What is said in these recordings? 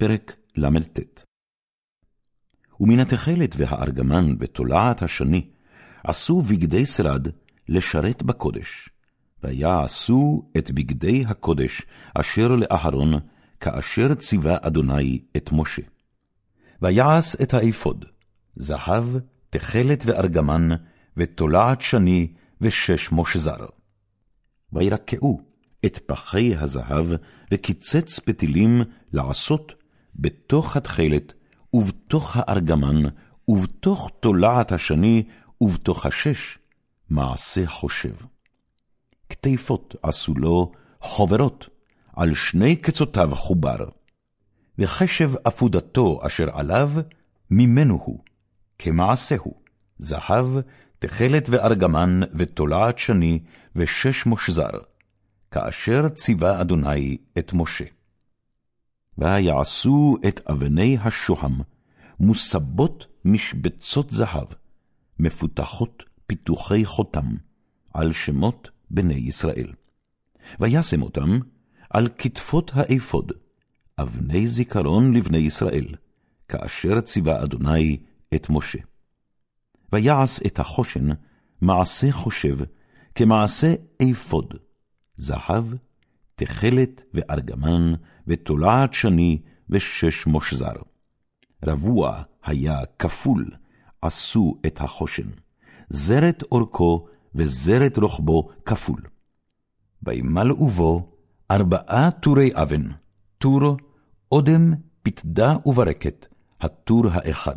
פרק ל"ט ומן התכלת והארגמן בתולעת השני עשו בגדי שרד לשרת בקודש, ויעשו את בגדי הקודש אשר לאהרון, כאשר ציווה אדוני את משה. ויעש את האפוד, זהב, תכלת וארגמן, ותולעת שני, ושש מושזר. וירקעו את פחי הזהב, וקיצץ פתילים לעשות בתוך התכלת, ובתוך הארגמן, ובתוך תולעת השני, ובתוך השש, מעשה חושב. כתפות עשו לו חוברות, על שני קצותיו חובר, וחשב עפודתו אשר עליו, ממנו הוא, כמעשהו, זהב, תכלת וארגמן, ותולעת שני, ושש מושזר, כאשר ציווה אדוני את משה. ויעשו את אבני השוהם, מוסבות משבצות זהב, מפותחות פיתוחי חותם, על שמות בני ישראל. וישם אותם על כתפות האפוד, אבני זיכרון לבני ישראל, כאשר ציווה אדוני את משה. ויעש את החושן מעשה חושב, כמעשה אפוד, זהב, תכלת וארגמן, ותולעת שני, ושש מושזר. רבוע היה כפול, עשו את החושן, זרת אורכו וזרת רוחבו כפול. וימלאו בו ארבעה טורי אבן, טור, אודם, פתדה וברקת, הטור האחד.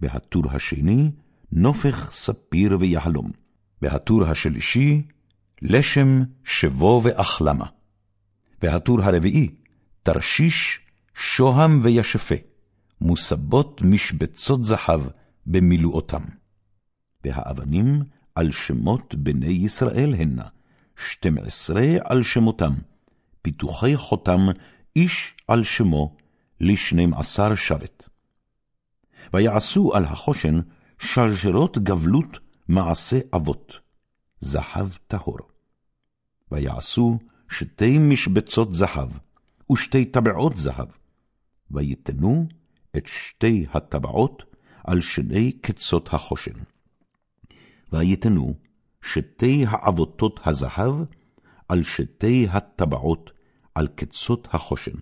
והטור השני, נופך ספיר ויהלום. והטור השלישי, לשם, שבו ואחלמה. והטור הרביעי, תרשיש, שוהם וישפה, מוסבות משבצות זהב במילואותם. והאבנים על שמות בני ישראל הנה, שתים עשרה על שמותם, פיתוחי חותם איש על שמו, לשנים עשר שבט. ויעשו על החושן שרשרות גבלות מעשה אבות, זהב טהור. ויעשו שתי משבצות זהב, ושתי טבעות זהב, ויתנו את שתי הטבעות על שני קצות החושן. ויתנו שתי העבותות הזהב על שתי הטבעות על קצות החושן,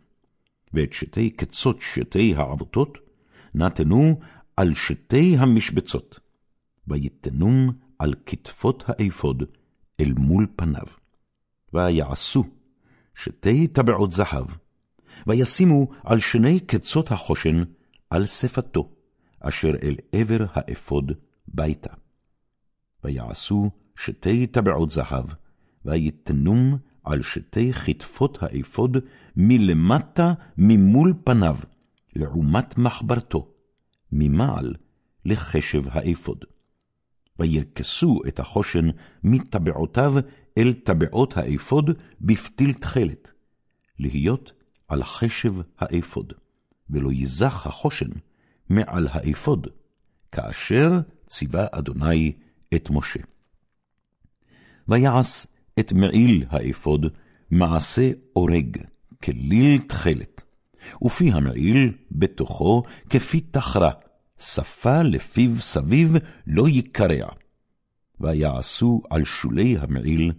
ואת שתי קצות שתי העבותות נתנו על שתי המשבצות, ויתנום על כתפות האפוד אל מול פניו. ויעשו שתי טבעות זהב, וישימו על שני קצות החושן על שפתו, אשר אל עבר האפוד ביתה. ויעשו שתי טבעות זהב, ויתנום על שתי כתפות האפוד מלמטה ממול פניו, לעומת מחברתו, ממעל לחשב האפוד. וירכסו את החושן מטבעותיו אל טבעות האפוד בפתיל תכלת, להיות על חשב האפוד, ולא ייזח החושן מעל האפוד, כאשר ציווה אדוני את משה. ויעש את מעיל האפוד מעשה אורג, כליל תכלת, ופי המעיל בתוכו כפי תחרא, שפה לפיו סביב לא יקרע. ויעשו על שולי המעיל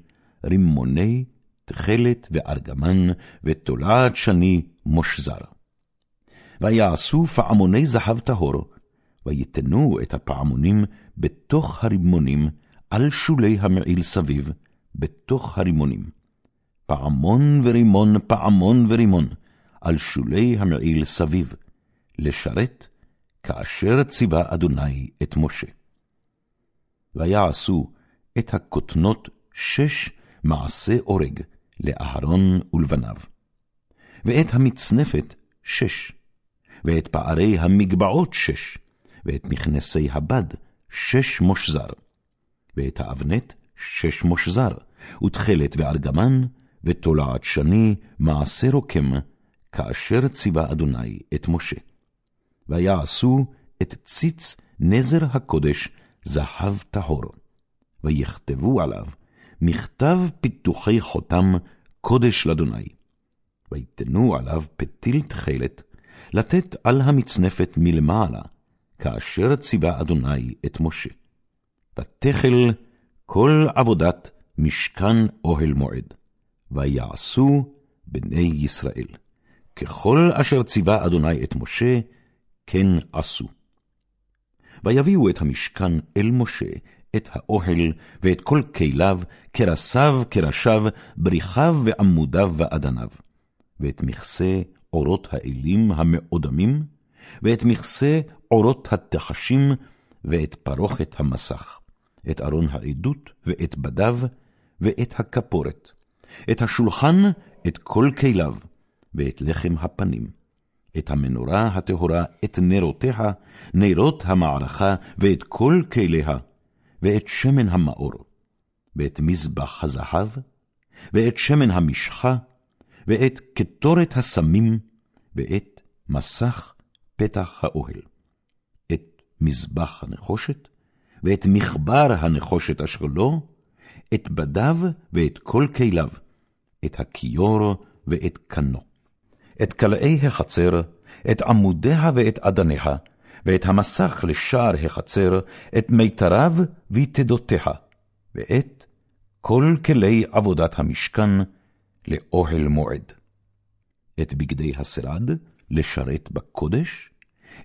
רימוני תכלת וארגמן, ותולעת שני מושזר. ויעשו פעמוני זהב טהור, ויתנו את הפעמונים בתוך הרימונים, על שולי המעיל סביב, בתוך הרימונים. פעמון ורימון, פעמון ורימון, על שולי המעיל סביב, לשרת כאשר ציווה אדוני את משה. ויעשו את הכותנות שש מעשה אורג לאהרון ולבניו, ואת המצנפת שש, ואת פערי המגבעות שש, ואת מכנסי הבד שש מושזר, ואת האבנת שש מושזר, ותכלת וארגמן, ותולעת שני מעשה רוקם, כאשר ציווה אדוני את משה. ויעשו את ציץ נזר הקודש זהב טהור, ויכתבו עליו מכתב פיתוחי חותם קודש לאדוני. ויתנו עליו פתיל תכלת, לתת על המצנפת מלמעלה, כאשר ציווה אדוני את משה. ותכל כל עבודת משכן אוהל מועד, ויעשו בני ישראל. ככל אשר ציווה אדוני את משה, כן עשו. ויביאו את המשכן אל משה, את האוהל, ואת כל כליו, קרסיו, קרשיו, בריחיו ועמודיו ואדניו, ואת מכסה אורות האלים המאודמים, ואת מכסה אורות התחשים, ואת פרוכת המסך, את ארון העדות, ואת בדיו, ואת הכפורת, את השולחן, את כל כליו, ואת לחם הפנים, את המנורה הטהורה, את נרותיה, נרות המערכה, ואת כל כליה, ואת שמן המאור, ואת מזבח הזהב, ואת שמן המשחה, ואת קטורת הסמים, ואת מסך פתח האוהל, את מזבח הנחושת, ואת מחבר הנחושת אשר לו, את בדיו ואת כל כליו, את הכיור ואת קנו, את קלעי החצר, את עמודיה ואת אדניה, ואת המסך לשער החצר, את מיתריו ויתדותיה, ואת כל כלי עבודת המשכן לאוהל מועד. את בגדי השרד לשרת בקודש,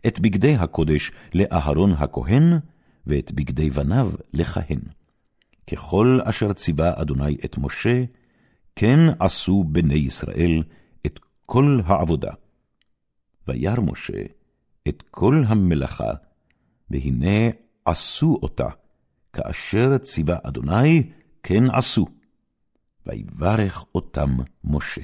את בגדי הקודש לאהרון הכהן, ואת בגדי בניו לכהן. ככל אשר ציווה אדוני את משה, כן עשו בני ישראל כל העבודה. וירא משה את כל המלאכה, והנה עשו אותה, כאשר ציווה אדוני, כן עשו. ויברך אותם משה.